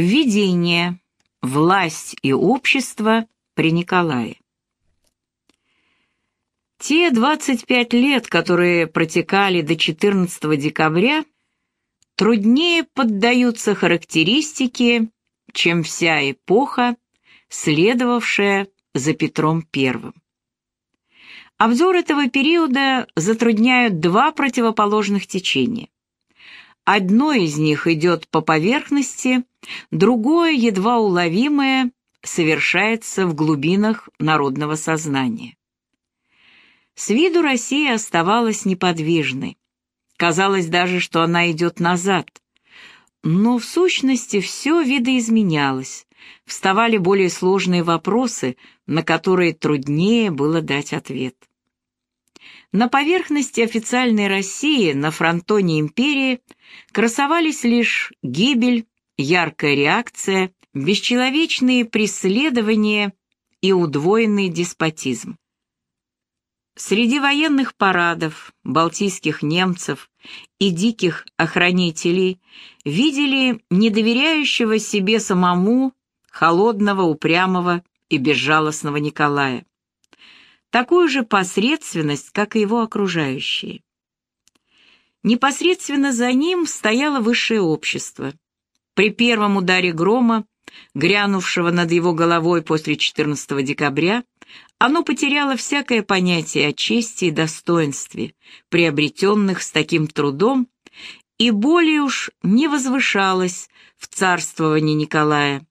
Введение. Власть и общество при Николае. Те 25 лет, которые протекали до 14 декабря, труднее поддаются характеристике, чем вся эпоха, следовавшая за Петром I. Обзор этого периода затрудняют два противоположных течения. Одно из них идет по поверхности, другое, едва уловимое, совершается в глубинах народного сознания. С виду Россия оставалась неподвижной. Казалось даже, что она идет назад. Но в сущности все видоизменялось, вставали более сложные вопросы, на которые труднее было дать ответ. На поверхности официальной России, на фронтоне империи, красовались лишь гибель, яркая реакция, бесчеловечные преследования и удвоенный деспотизм. Среди военных парадов, балтийских немцев и диких охранителей видели недоверяющего себе самому холодного, упрямого и безжалостного Николая такую же посредственность, как и его окружающие. Непосредственно за ним стояло высшее общество. При первом ударе грома, грянувшего над его головой после 14 декабря, оно потеряло всякое понятие о чести и достоинстве, приобретенных с таким трудом, и более уж не возвышалось в царствовании Николая.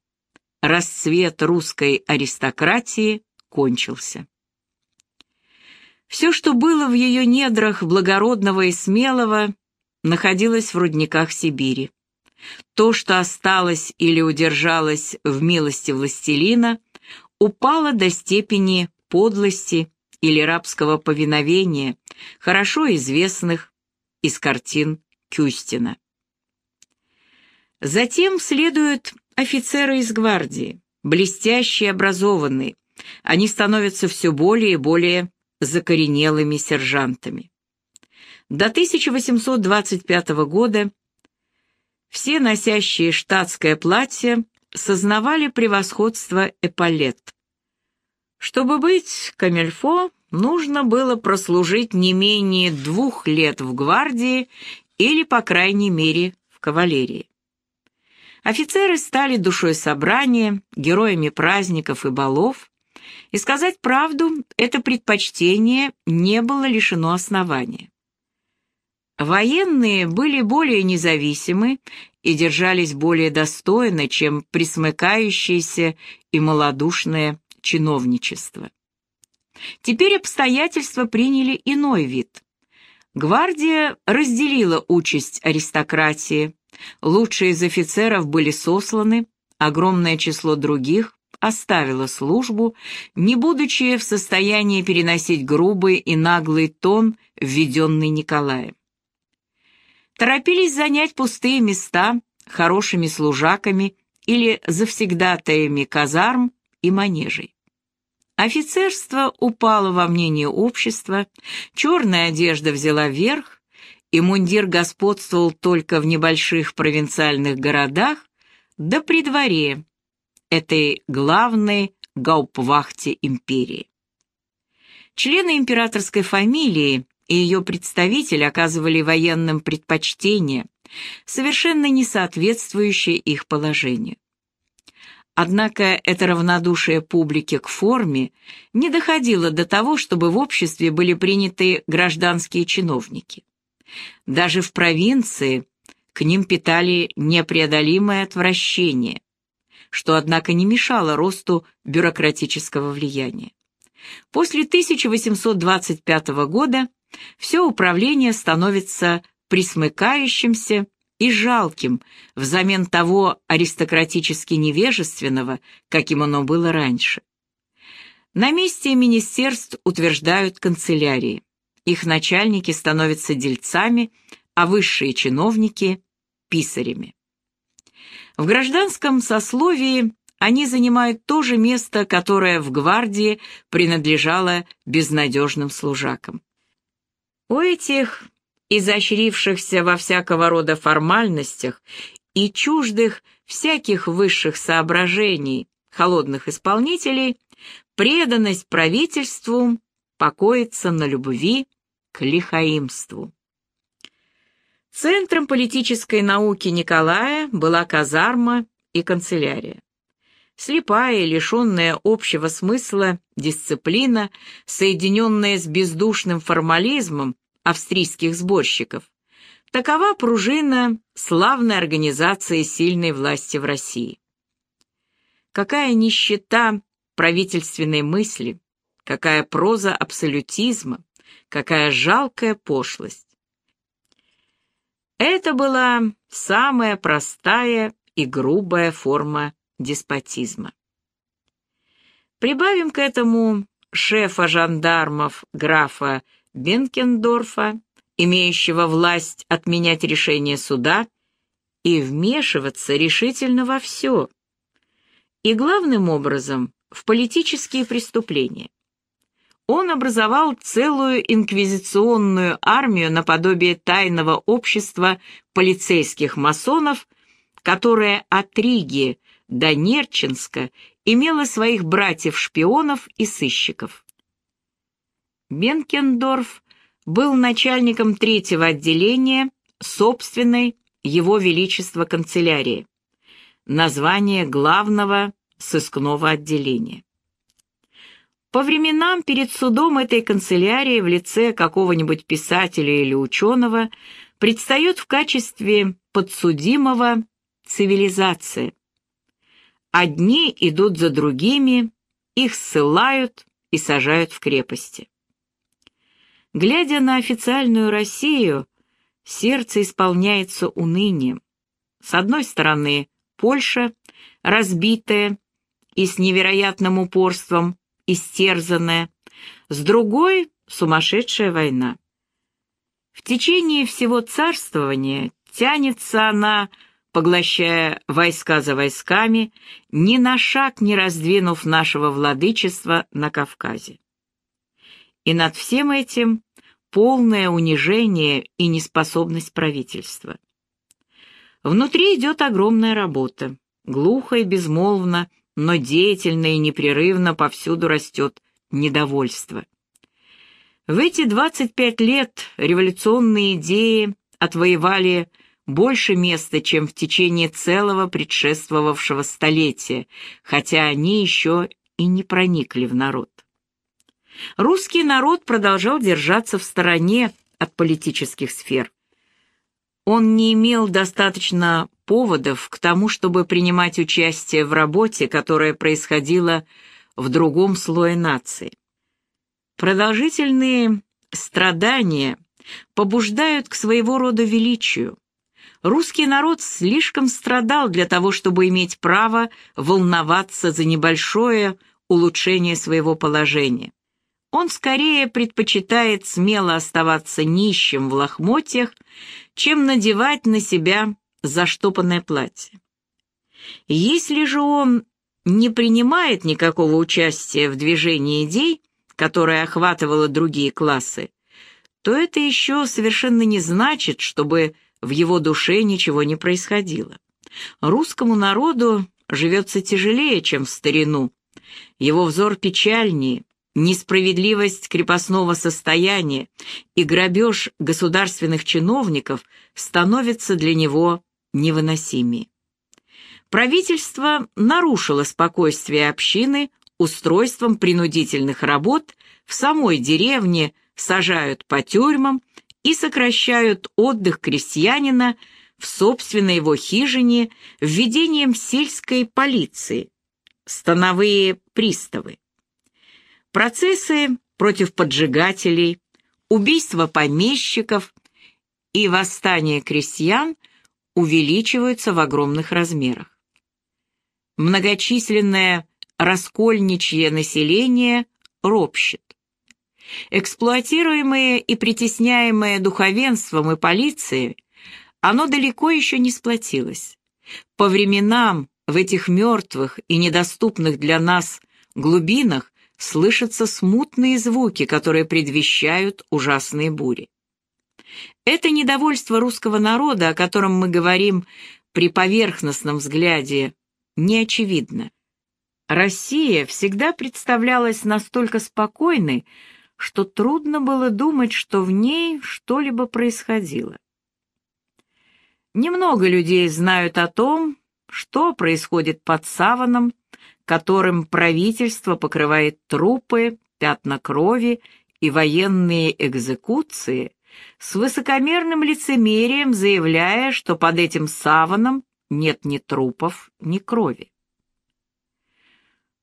Расцвет русской аристократии кончился. Все, что было в ее недрах благородного и смелого, находилось в рудниках Сибири. То, что осталось или удержалось в милости властелина, упало до степени подлости или рабского повиновения, хорошо известных из картин Кюстина. Затем следуют офицеры из гвардии, блестящие образованные. Они становятся все более и более закоренелыми сержантами. До 1825 года все носящие штатское платье сознавали превосходство эполет. Чтобы быть камельфо, нужно было прослужить не менее двух лет в гвардии или, по крайней мере, в кавалерии. Офицеры стали душой собрания, героями праздников и балов, и сказать правду, это предпочтение не было лишено основания. Военные были более независимы и держались более достойно, чем присмыкающееся и малодушное чиновничество. Теперь обстоятельства приняли иной вид. Гвардия разделила участь аристократии, лучшие из офицеров были сосланы, огромное число других оставила службу, не будучи в состоянии переносить грубый и наглый тон, введенный Николаем. Торопились занять пустые места хорошими служаками или завсегдатаями казарм и манежей. Офицерство упало во мнение общества, черная одежда взяла верх, и мундир господствовал только в небольших провинциальных городах, да при дворе, этой главной гауптвахте империи. Члены императорской фамилии и ее представители оказывали военным предпочтение, совершенно не соответствующее их положению. Однако это равнодушие публики к форме не доходило до того, чтобы в обществе были приняты гражданские чиновники. Даже в провинции к ним питали непреодолимое отвращение, что, однако, не мешало росту бюрократического влияния. После 1825 года все управление становится присмыкающимся и жалким взамен того аристократически невежественного, каким оно было раньше. На месте министерств утверждают канцелярии. Их начальники становятся дельцами, а высшие чиновники – писарями. В гражданском сословии они занимают то же место, которое в гвардии принадлежало безнадежным служакам. У этих изощрившихся во всякого рода формальностях и чуждых всяких высших соображений холодных исполнителей, преданность правительству покоится на любви к лихаимству. Центром политической науки Николая была казарма и канцелярия. Слепая, лишенная общего смысла, дисциплина, соединенная с бездушным формализмом австрийских сборщиков, такова пружина славной организации сильной власти в России. Какая нищета правительственной мысли, какая проза абсолютизма, какая жалкая пошлость. Это была самая простая и грубая форма деспотизма. Прибавим к этому шефа жандармов графа Бенкендорфа, имеющего власть отменять решение суда и вмешиваться решительно во все, и главным образом в политические преступления. Он образовал целую инквизиционную армию наподобие тайного общества полицейских масонов, которое от Риги до Нерчинска имело своих братьев-шпионов и сыщиков. Бенкендорф был начальником третьего отделения собственной Его Величества канцелярии, название главного сыскного отделения. По временам перед судом этой канцелярии в лице какого-нибудь писателя или ученого предстает в качестве подсудимого цивилизация. Одни идут за другими, их ссылают и сажают в крепости. Глядя на официальную Россию, сердце исполняется унынием. С одной стороны, Польша, разбитая и с невероятным упорством истерзанная, с другой — сумасшедшая война. В течение всего царствования тянется она, поглощая войска за войсками, ни на шаг не раздвинув нашего владычества на Кавказе. И над всем этим полное унижение и неспособность правительства. Внутри идет огромная работа. Глухо и безмолвно, но деятельно и непрерывно повсюду растет недовольство. В эти 25 лет революционные идеи отвоевали больше места, чем в течение целого предшествовавшего столетия, хотя они еще и не проникли в народ. Русский народ продолжал держаться в стороне от политических сфер. Он не имел достаточно поводов к тому, чтобы принимать участие в работе, которая происходила в другом слое нации. Продолжительные страдания побуждают к своего рода величию. Русский народ слишком страдал для того, чтобы иметь право волноваться за небольшое улучшение своего положения. Он скорее предпочитает смело оставаться нищим в лохмотьях, чем надевать на себя заштопанное платье. Если же он не принимает никакого участия в движении идей, которое охватывало другие классы, то это еще совершенно не значит, чтобы в его душе ничего не происходило. Русскому народу живется тяжелее, чем в старину. Его взор печальнее, несправедливость крепостного состояния и грабеж государственных чиновников становятся для него невыносимее. Правительство нарушило спокойствие общины устройством принудительных работ в самой деревне, сажают по тюрьмам и сокращают отдых крестьянина в собственной его хижине введением сельской полиции, становые приставы. Процессы против поджигателей, убийства помещиков и восстание крестьян увеличиваются в огромных размерах. Многочисленное раскольничье население ропщет. Эксплуатируемое и притесняемое духовенством и полицией, оно далеко еще не сплотилось. По временам в этих мертвых и недоступных для нас глубинах слышатся смутные звуки, которые предвещают ужасные бури. Это недовольство русского народа, о котором мы говорим при поверхностном взгляде не очевидно. Россия всегда представлялась настолько спокойной, что трудно было думать, что в ней что-либо происходило. Немного людей знают о том, что происходит под саваном, которым правительство покрывает трупы, пятна крови и военные экзекуции, с высокомерным лицемерием заявляя, что под этим саваном нет ни трупов, ни крови.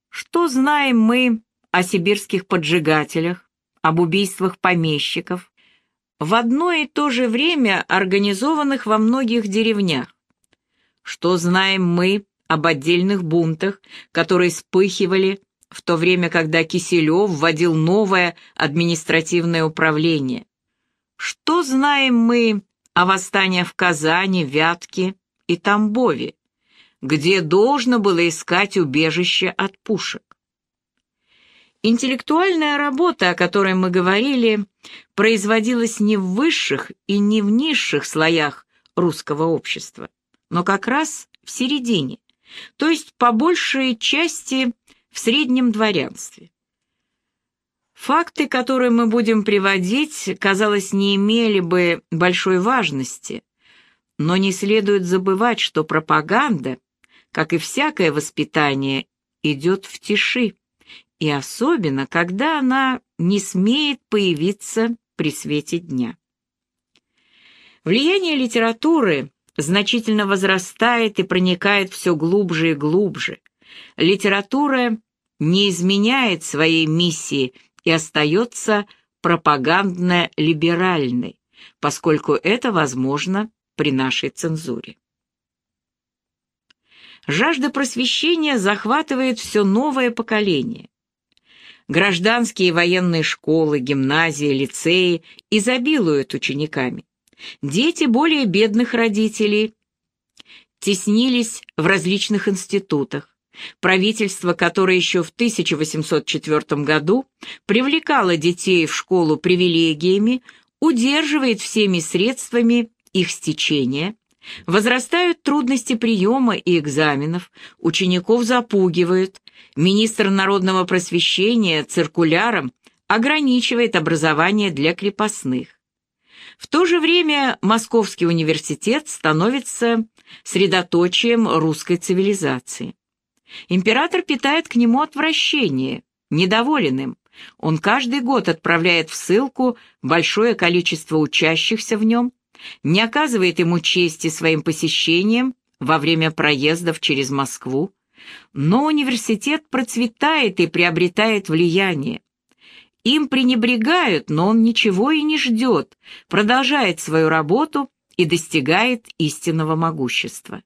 Что знаем мы о сибирских поджигателях, об убийствах помещиков, в одно и то же время организованных во многих деревнях? Что знаем мы об отдельных бунтах, которые вспыхивали в то время, когда Киселев вводил новое административное управление? Что знаем мы о восстаниях в Казани, Вятке и Тамбове, где должно было искать убежище от пушек? Интеллектуальная работа, о которой мы говорили, производилась не в высших и не в низших слоях русского общества, но как раз в середине, то есть по большей части в среднем дворянстве. Факты, которые мы будем приводить, казалось, не имели бы большой важности, но не следует забывать, что пропаганда, как и всякое воспитание, идет в тиши, и особенно, когда она не смеет появиться при свете дня. Влияние литературы значительно возрастает и проникает все глубже и глубже. Литература не изменяет своей миссии и остается пропагандно-либеральной, поскольку это возможно при нашей цензуре. Жажда просвещения захватывает все новое поколение. Гражданские и военные школы, гимназии, лицеи изобилуют учениками. Дети более бедных родителей теснились в различных институтах. Правительство, которое еще в 1804 году привлекало детей в школу привилегиями, удерживает всеми средствами их стечения, возрастают трудности приема и экзаменов, учеников запугивают, министр народного просвещения циркуляром ограничивает образование для крепостных. В то же время Московский университет становится средоточием русской цивилизации. Император питает к нему отвращение, недоволен им. Он каждый год отправляет в ссылку большое количество учащихся в нем, не оказывает ему чести своим посещением во время проездов через Москву, но университет процветает и приобретает влияние. Им пренебрегают, но он ничего и не ждет, продолжает свою работу и достигает истинного могущества.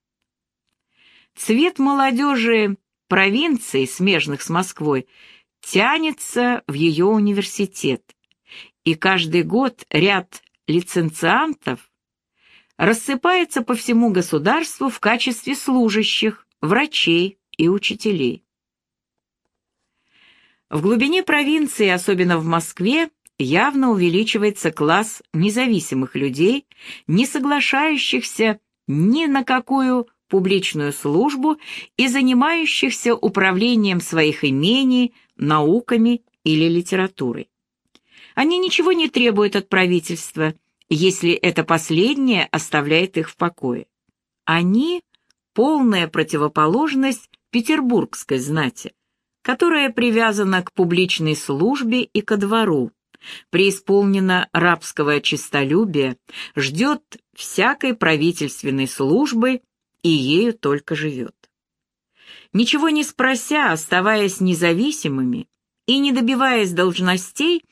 Цвет молодежи провинции, смежных с Москвой, тянется в ее университет, и каждый год ряд лиценциантов рассыпается по всему государству в качестве служащих, врачей и учителей. В глубине провинции, особенно в Москве, явно увеличивается класс независимых людей, не соглашающихся ни на какую публичную службу и занимающихся управлением своих имений, науками или литературой. Они ничего не требуют от правительства, если это последнее оставляет их в покое. Они — полная противоположность петербургской знати, которая привязана к публичной службе и ко двору, преисполнена рабского честолюбия, ждет всякой правительственной службы и ею только живет. Ничего не спрося, оставаясь независимыми и не добиваясь должностей,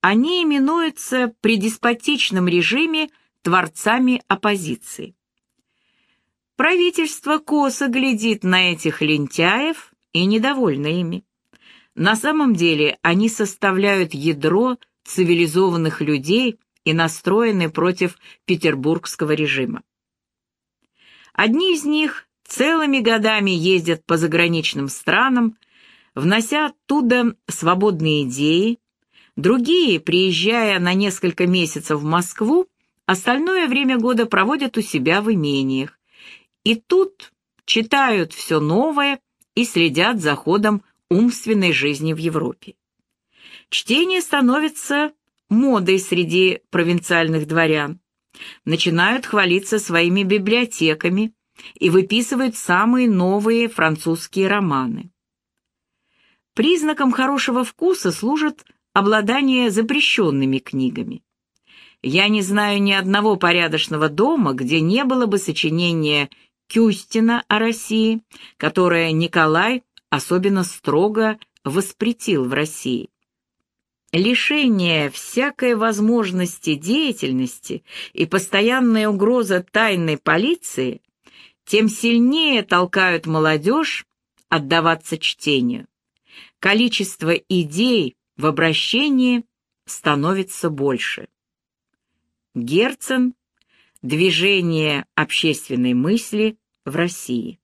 они именуются при деспотичном режиме творцами оппозиции. Правительство косо глядит на этих лентяев и недовольно ими. На самом деле они составляют ядро цивилизованных людей и настроены против петербургского режима. Одни из них целыми годами ездят по заграничным странам, внося оттуда свободные идеи, другие, приезжая на несколько месяцев в Москву, остальное время года проводят у себя в имениях, И тут читают все новое и следят за ходом умственной жизни в Европе. Чтение становится модой среди провинциальных дворян. Начинают хвалиться своими библиотеками и выписывают самые новые французские романы. Признаком хорошего вкуса служит обладание запрещенными книгами. Я не знаю ни одного порядочного дома, где не было бы сочинения Кюстина о России, которое Николай особенно строго воспретил в России. Лишение всякой возможности деятельности и постоянная угроза тайной полиции тем сильнее толкают молодежь отдаваться чтению. Количество идей в обращении становится больше. Герцен. Движение общественной мысли в России.